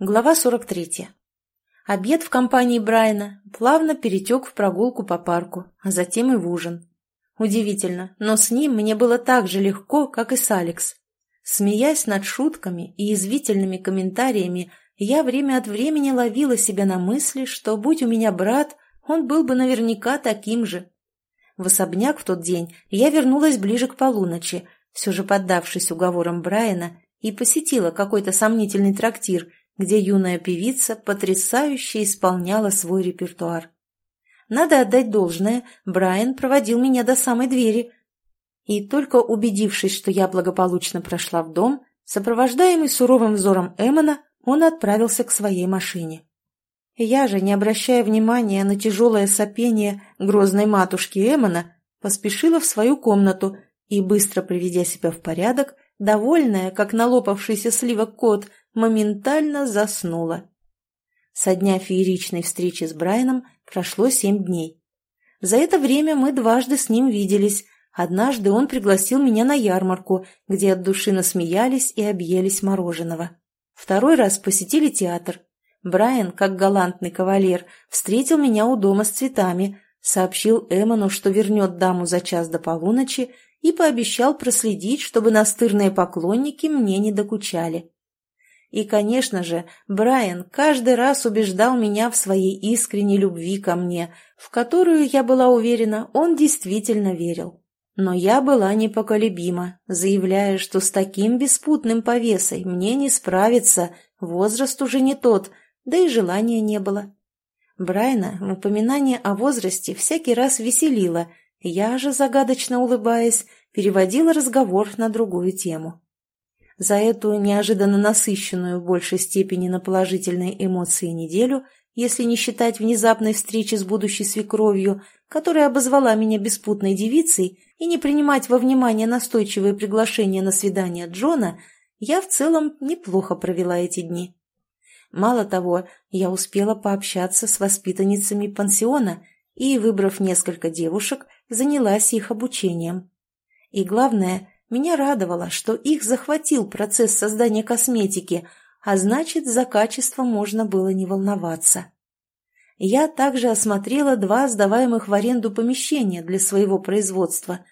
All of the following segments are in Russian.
Глава 43. Обед в компании Брайана плавно перетек в прогулку по парку, а затем и в ужин. Удивительно, но с ним мне было так же легко, как и с Алекс. Смеясь над шутками и извительными комментариями, я время от времени ловила себя на мысли, что, будь у меня брат, он был бы наверняка таким же. В особняк в тот день я вернулась ближе к полуночи, все же поддавшись уговорам Брайана, и посетила какой-то сомнительный трактир – где юная певица потрясающе исполняла свой репертуар. Надо отдать должное, Брайан проводил меня до самой двери. И только убедившись, что я благополучно прошла в дом, сопровождаемый суровым взором Эммона, он отправился к своей машине. Я же, не обращая внимания на тяжелое сопение грозной матушки Эммона, поспешила в свою комнату и, быстро приведя себя в порядок, довольная, как налопавшийся сливок кот, моментально заснула. Со дня фееричной встречи с Брайаном прошло семь дней. За это время мы дважды с ним виделись. Однажды он пригласил меня на ярмарку, где от души насмеялись и объелись мороженого. Второй раз посетили театр. Брайан, как галантный кавалер, встретил меня у дома с цветами, сообщил Эмону, что вернет даму за час до полуночи и пообещал проследить, чтобы настырные поклонники мне не докучали. И, конечно же, Брайан каждый раз убеждал меня в своей искренней любви ко мне, в которую, я была уверена, он действительно верил. Но я была непоколебима, заявляя, что с таким беспутным повесой мне не справиться, возраст уже не тот, да и желания не было. Брайна упоминание о возрасте всякий раз веселило, я же, загадочно улыбаясь, переводила разговор на другую тему. За эту неожиданно насыщенную в большей степени на положительные эмоции неделю, если не считать внезапной встречи с будущей свекровью, которая обозвала меня беспутной девицей, и не принимать во внимание настойчивые приглашения на свидание Джона, я в целом неплохо провела эти дни. Мало того, я успела пообщаться с воспитанницами пансиона и, выбрав несколько девушек, занялась их обучением. И главное, меня радовало, что их захватил процесс создания косметики, а значит, за качество можно было не волноваться. Я также осмотрела два сдаваемых в аренду помещения для своего производства,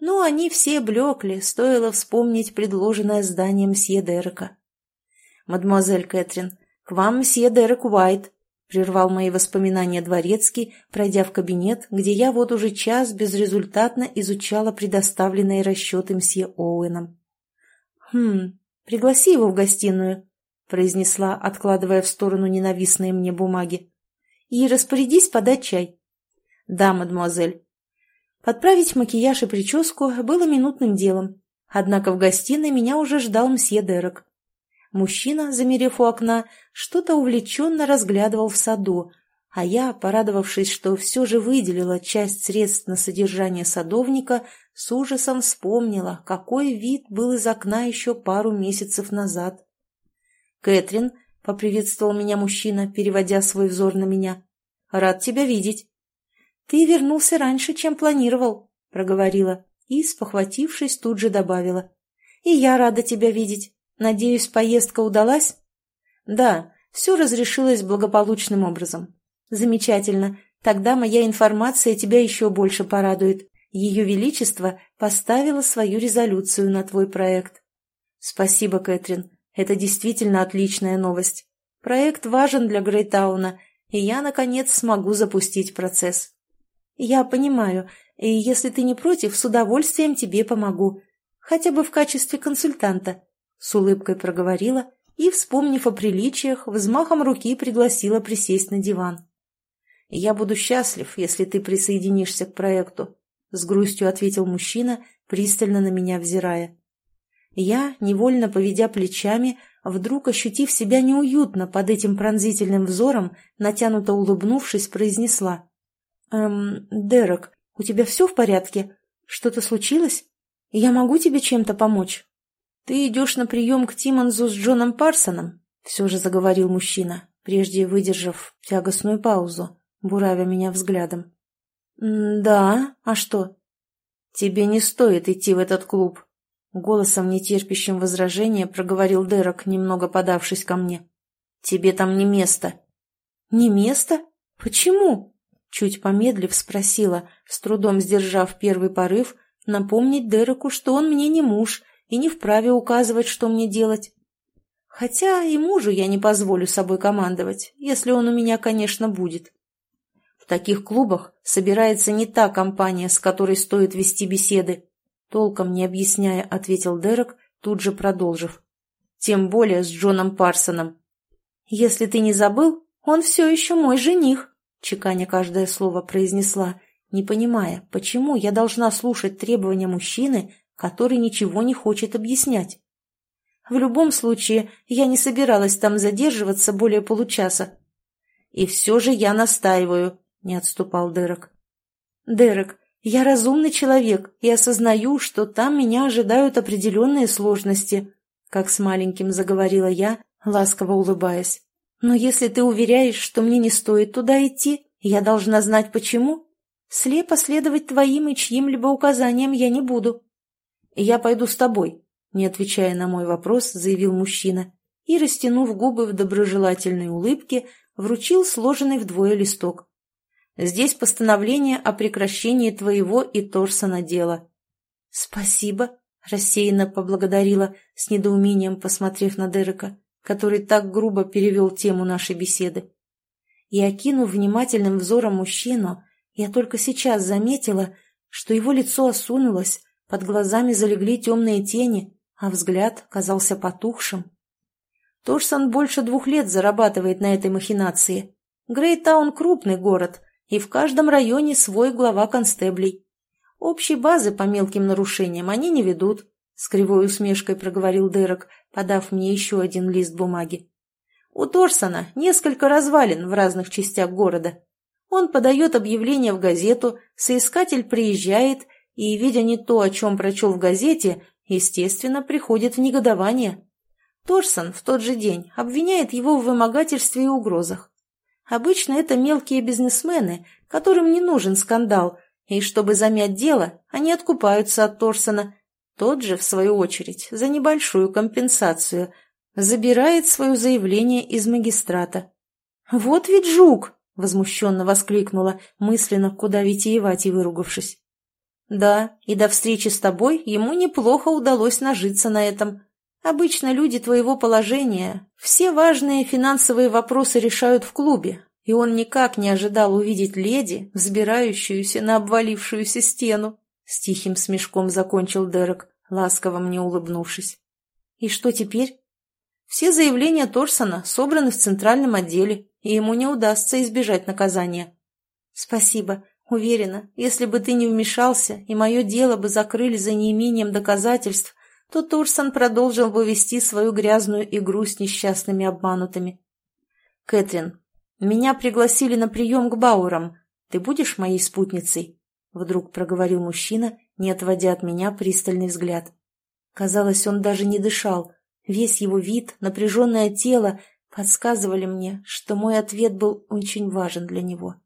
но они все блекли, стоило вспомнить предложенное здание мсье Дерека. «Мадемуазель Кэтрин, к вам мсье Дерек Уайт», Прервал мои воспоминания дворецкий, пройдя в кабинет, где я вот уже час безрезультатно изучала предоставленные расчеты мсье Оуэном. «Хм, пригласи его в гостиную», — произнесла, откладывая в сторону ненавистные мне бумаги. «И распорядись подать чай». «Да, мадемуазель». Подправить макияж и прическу было минутным делом, однако в гостиной меня уже ждал мсье Дерек. Мужчина, замерев у окна, что-то увлеченно разглядывал в саду, а я, порадовавшись, что все же выделила часть средств на содержание садовника, с ужасом вспомнила, какой вид был из окна еще пару месяцев назад. «Кэтрин», — поприветствовал меня мужчина, переводя свой взор на меня, — «рад тебя видеть». «Ты вернулся раньше, чем планировал», — проговорила и, спохватившись, тут же добавила. «И я рада тебя видеть». Надеюсь, поездка удалась? Да, все разрешилось благополучным образом. Замечательно. Тогда моя информация тебя еще больше порадует. Ее Величество поставило свою резолюцию на твой проект. Спасибо, Кэтрин. Это действительно отличная новость. Проект важен для Грейтауна, и я, наконец, смогу запустить процесс. Я понимаю, и если ты не против, с удовольствием тебе помогу. Хотя бы в качестве консультанта. С улыбкой проговорила и, вспомнив о приличиях, взмахом руки пригласила присесть на диван. «Я буду счастлив, если ты присоединишься к проекту», — с грустью ответил мужчина, пристально на меня взирая. Я, невольно поведя плечами, вдруг ощутив себя неуютно под этим пронзительным взором, натянуто улыбнувшись, произнесла. «Эм, Дерек, у тебя все в порядке? Что-то случилось? Я могу тебе чем-то помочь?» «Ты идешь на прием к Тимонзу с Джоном Парсоном?» — все же заговорил мужчина, прежде выдержав тягостную паузу, буравя меня взглядом. «Да, а что?» «Тебе не стоит идти в этот клуб», — голосом, нетерпящим возражения, проговорил Дерек, немного подавшись ко мне. Тебе там не место». «Не место? Почему?» Чуть помедлив спросила, с трудом сдержав первый порыв, напомнить Дереку, что он мне не муж и не вправе указывать, что мне делать. Хотя и мужу я не позволю собой командовать, если он у меня, конечно, будет. В таких клубах собирается не та компания, с которой стоит вести беседы. Толком не объясняя, ответил Дерек, тут же продолжив. Тем более с Джоном Парсоном. Если ты не забыл, он все еще мой жених, чеканя каждое слово произнесла, не понимая, почему я должна слушать требования мужчины, который ничего не хочет объяснять. В любом случае, я не собиралась там задерживаться более получаса. «И все же я настаиваю», — не отступал Дерек. «Дерек, я разумный человек и осознаю, что там меня ожидают определенные сложности», — как с маленьким заговорила я, ласково улыбаясь. «Но если ты уверяешь, что мне не стоит туда идти, я должна знать почему. Слепо следовать твоим и чьим-либо указаниям я не буду». «Я пойду с тобой», не отвечая на мой вопрос, заявил мужчина и, растянув губы в доброжелательной улыбке, вручил сложенный вдвое листок. «Здесь постановление о прекращении твоего и Торсона дела». «Спасибо», — рассеянно поблагодарила, с недоумением посмотрев на Дерека, который так грубо перевел тему нашей беседы. И, окинув внимательным взором мужчину, я только сейчас заметила, что его лицо осунулось, под глазами залегли темные тени, а взгляд казался потухшим. Торсон больше двух лет зарабатывает на этой махинации. Грейтаун – крупный город, и в каждом районе свой глава констеблей. Общей базы по мелким нарушениям они не ведут, — с кривой усмешкой проговорил Дерек, подав мне еще один лист бумаги. У Торсона несколько развалин в разных частях города. Он подает объявление в газету, соискатель приезжает и, видя не то, о чем прочел в газете, естественно, приходит в негодование. Торсон в тот же день обвиняет его в вымогательстве и угрозах. Обычно это мелкие бизнесмены, которым не нужен скандал, и чтобы замять дело, они откупаются от Торсона. Тот же, в свою очередь, за небольшую компенсацию забирает свое заявление из магистрата. «Вот ведь жук!» — возмущенно воскликнула, мысленно куда витиевать и выругавшись. Да, и до встречи с тобой ему неплохо удалось нажиться на этом. Обычно люди твоего положения все важные финансовые вопросы решают в клубе, и он никак не ожидал увидеть леди, взбирающуюся на обвалившуюся стену. С тихим смешком закончил Дерек, ласково мне улыбнувшись. И что теперь? Все заявления Торсона собраны в центральном отделе, и ему не удастся избежать наказания. Спасибо. Уверена, если бы ты не вмешался, и мое дело бы закрыли за неимением доказательств, то Турсон продолжил бы вести свою грязную игру с несчастными обманутыми. «Кэтрин, меня пригласили на прием к Баурам. Ты будешь моей спутницей?» Вдруг проговорил мужчина, не отводя от меня пристальный взгляд. Казалось, он даже не дышал. Весь его вид, напряженное тело подсказывали мне, что мой ответ был очень важен для него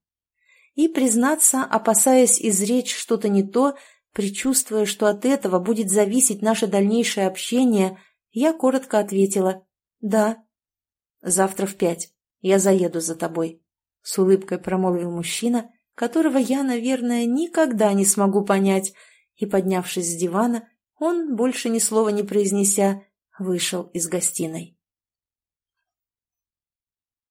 и, признаться, опасаясь изречь что-то не то, предчувствуя, что от этого будет зависеть наше дальнейшее общение, я коротко ответила «Да». «Завтра в пять. Я заеду за тобой», — с улыбкой промолвил мужчина, которого я, наверное, никогда не смогу понять, и, поднявшись с дивана, он, больше ни слова не произнеся, вышел из гостиной.